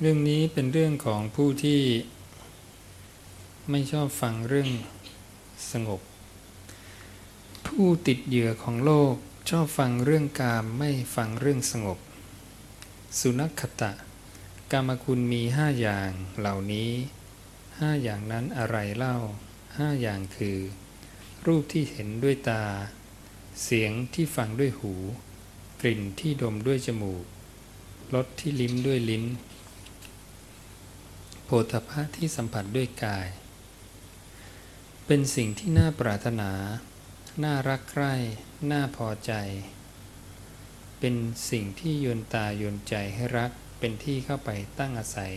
เรื่องนี้เป็นเรื่องของผู้ที่ไม่ชอบฟังเรื่องสงบ ผู้ติดเหยื่อของโลกชอบฟังเรื่องกามไม่ฟังเรื่องสงบ สุนัขตะ กามคุณมีห้าอย่างเหล่านี้ห้าอย่างนั้นอะไรเล่าห้าอย่างคือ รูปที่เห็นด้วยตา เสียงที่ฟังด้วยหู กลิ่นที่ดมด้วยจมูกรสที่ลิ้มด้วยลิ้น โผฏฐะที่สัมผัสด้วยกาย เป็นสิ่งที่น่าปรารถนา น่ารักใคร่ น่าพอใจ เป็นสิ่งที่ยนตายนใจให้รัก เป็นที่เข้าไปตั้งอาศัย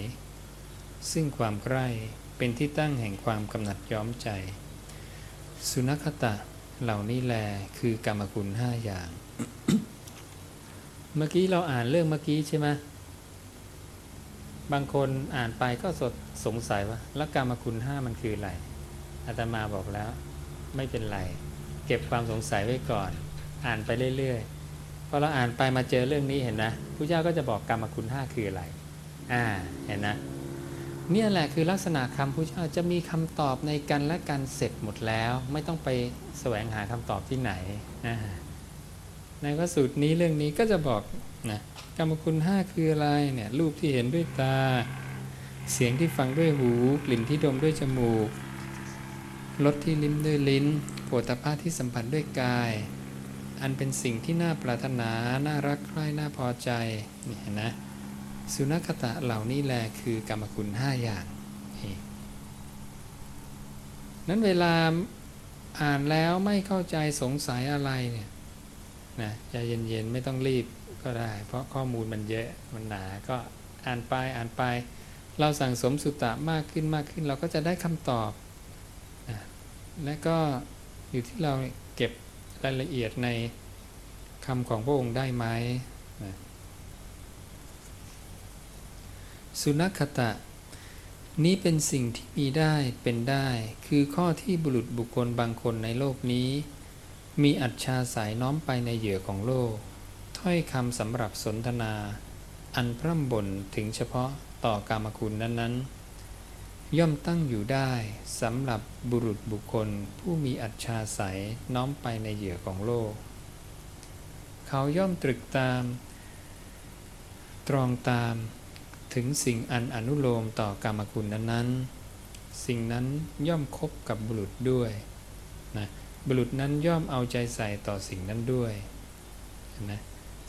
ซึ่งความใกล้เป็นที่ตั้งแห่งความกำหนัดย้อมใจ สุนัขตะเหล่านี้แลคือกรรมคุณห้าอย่าง เมื่อกี้เราอ่านเรื่องเมื่อกี้ใช่ไหม บางคนอ่านไปก็สดสงสัยว่าล้วกรรมคุณห้ามันคืออะไรอาตมาบอกแล้วไม่เป็นไร เก็บความสงสัยไว้ก่อน อ่านไปเรื่อยๆพอเราอ่านไปมาเจอเรื่องนี้เห็นนะพระเจ้าก็จะบอกกรรมคุณห้าคืออะไรอ่าเห็นนะเนี่ยแหละคือลักษณะคำพระเจ้าจะมีคำตอบในกันและกันเสร็จหมดแล้ว ไม่ต้องไปแสวงหาคำตอบที่ไหนอ่า ในพระสูตรนี้เรื่องนี้ก็จะบอกนะกรรมคุณห้าคืออะไรเนี่ยรูปที่เห็นด้วยตา เสียงที่ฟังด้วยหู กลิ่นที่ดมด้วยจมูกรสที่ลิ้มด้วยลิ้นโผฏฐะที่สัมผัสด้วยกาย อันเป็นสิ่งที่น่าปรารถนา น่ารักใคร่น่าพอใจนี่นะสุนัขตะเหล่านี้แหละคือกรรมคุณห้าอย่างนั้นเวลาอ่านแล้วไม่เข้าใจสงสัยอะไรเนี่ย นะใจเย็นๆไม่ต้องรีบก็ได้ เพราะข้อมูลมันเยอะมันหนาก็อ่านไปอ่านไป เราสั่งสมสุตตะมากขึ้นมากขึ้น เราก็จะได้คำตอบนะและก็อยู่ที่เราเก็บรายละเอียดในคำของพระองค์ได้ไหมนะสุนัขตะ นี้เป็นสิ่งที่มีได้เป็นได้ คือข้อที่บุรุษบุคคลบางคนในโลกนี้ มีอัจฉาสายน้อมไปในเหยื่อของโลก ถ้อยคำสำหรับสนทนา อันพร่ำบ่นถึงเฉพาะต่อกามคุณนั้นๆ ย่อมตั้งอยู่ได้สำหรับบุรุษบุคคลผู้มีอัจฉาสายน้อมไปในเหยื่อของโลก เขาย่อมตรึกตาม ตรองตามถึงสิ่งอันอนุโลมต่อกามคุณนั้นๆ สิ่งนั้นย่อมคบกับบุรุษด้วยนะ บุรุษนั้นย่อมเอาใจใส่ต่อสิ่งนั้นด้วยนะ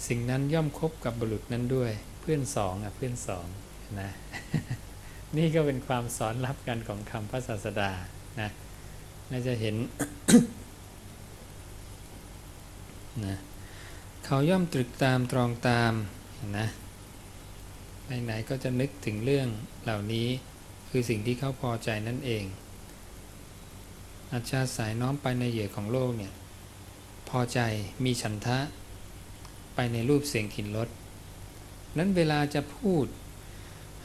สิ่งนั้นย่อมคบกับบุรุษนั้นด้วย เพื่อนสองอะเพื่อนสองนะนี่ก็เป็นความสอนรับกันของคำพระศาสดานะน่าจะเห็นนะเขาย่อมตรึกตามตรองตามนะไหนๆก็จะนึกถึงเรื่องเหล่านี้คือสิ่งที่เขาพอใจนั่นเอง อาชาสายน้อมไปในเหยื่อของโลกเนี่ยพอใจมีฉันทะ ไปในรูปเสียงกลิ่นรสนั้นเวลาจะพูด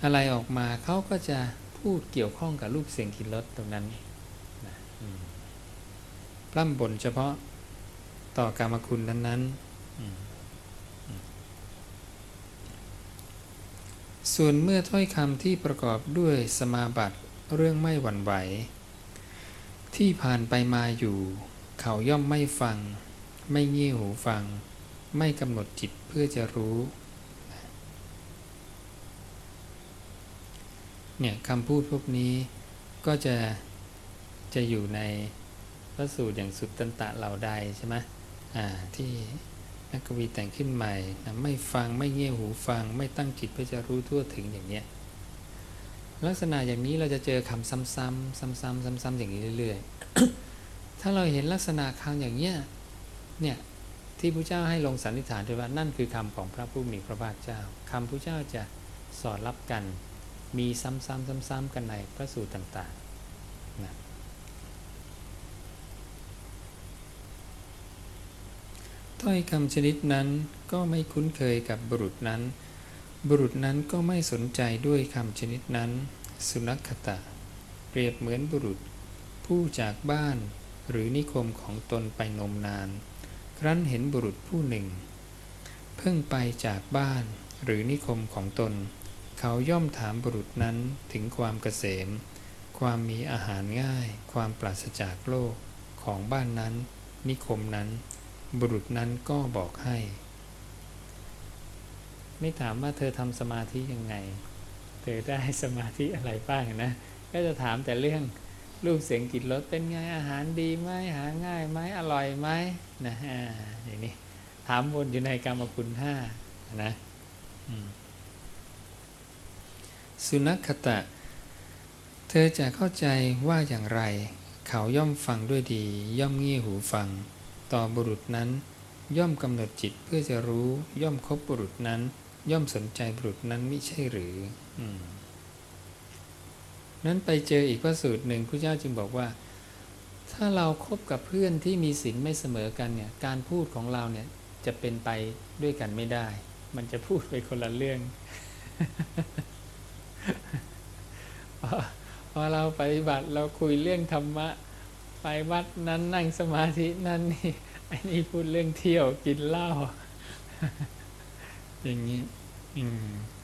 อะไรออกมาเขาก็จะพูดเกี่ยวข้องกับรูปเสียงกลิ่นรสตรงนั้นนะพร่ำบ่นเฉพาะต่อกรรมคุณนั้นๆ ส่วนเมื่อถ้อยคำที่ประกอบด้วยสมาบัติเรื่องไม่หวั่นไหว ที่ผ่านไปมาอยู่ เขาย่อมไม่ฟัง ไม่เงี่ยหูฟัง ไม่กำหนดจิตเพื่อจะรู้เนี่ยคำพูดพวกนี้ก็จะจะอยู่ในพระสูตรอย่างสุดตันตะเหล่าใดใช่ไหมอ่าที่นักกวีแต่งขึ้นใหม่นะไม่ฟังไม่เงี่ยหูฟัง ไม่ตั้งจิตเพื่อจะรู้ทั่วถึงอย่างเนี้ย ลักษณะอย่างนี้เราจะเจอคำซ้ำๆซ้ำๆซ้ำๆอย่างนี้เรื่อยๆ ถ้าเราเห็นลักษณะคำอย่างเนี้ยเนี่ยที่พระเจ้าให้ลงสันนิษฐานด้วยว่านั่นคือคำของพระผู้มีพระภาคเจ้าคำพระเจ้าจะสอดรับกัน มีซ้ำๆซ้ำๆกันในพระสูตรต่างๆนะถ้อยคำชนิดนั้นก็ไม่คุ้นเคยกับบุรุษนั้น บุรุษนั้นก็ไม่สนใจด้วยคำชนิดนั้น สุนัขตะ เปรียบเหมือนบุรุษ ผู้จากบ้านหรือนิคมของตนไปนมนาน ครั้นเห็นบุรุษผู้หนึ่ง เพิ่งไปจากบ้านหรือนิคมของตน เขาย่อมถามบุรุษนั้นถึงความเกษม ความมีอาหารง่าย ความปราศจากโรคของบ้านนั้น นิคมนั้น บุรุษนั้นก็บอกให้ ไม่ถามว่าเธอทำสมาธิยังไง เธอได้สมาธิอะไรบ้างนะ ก็จะถามแต่เรื่องรูปเสียงกลิ่นรสเป็นไงอาหารดีไหมหาง่ายไหมอร่อยไหมนะอ่าอย่างนี้ถามวนอยู่ในกรรมคุณห้านะสุนัขขตะ เธอจะเข้าใจว่าอย่างไร เขาย่อมฟังด้วยดี ย่อมเงี่ยหูฟัง ต่อบุรุษนั้น ย่อมกำหนดจิตเพื่อจะรู้ย่อมคบบุรุษนั้น ย่อมสนใจบุรุษนั้นไม่ใช่หรืออนั้นไปเจออีกพระสูตรหนึ่งพระเจ้าจึงบอกว่า ถ้าเราครบกับเพื่อนที่มีศีลไม่เสมอกันเนี่ย การพูดของเราเนี่ยจะเป็นไปด้วยกันไม่ได้ มันจะพูดไปคนละเรื่องพอเราปฏิบัติเราคุยเรื่องธรรมะ ไปวัดนั้นนั่งสมาธินั่นนี่ไอ้นี่พูดเรื่องเที่ยวกินเหล้า อย่างนี้อืม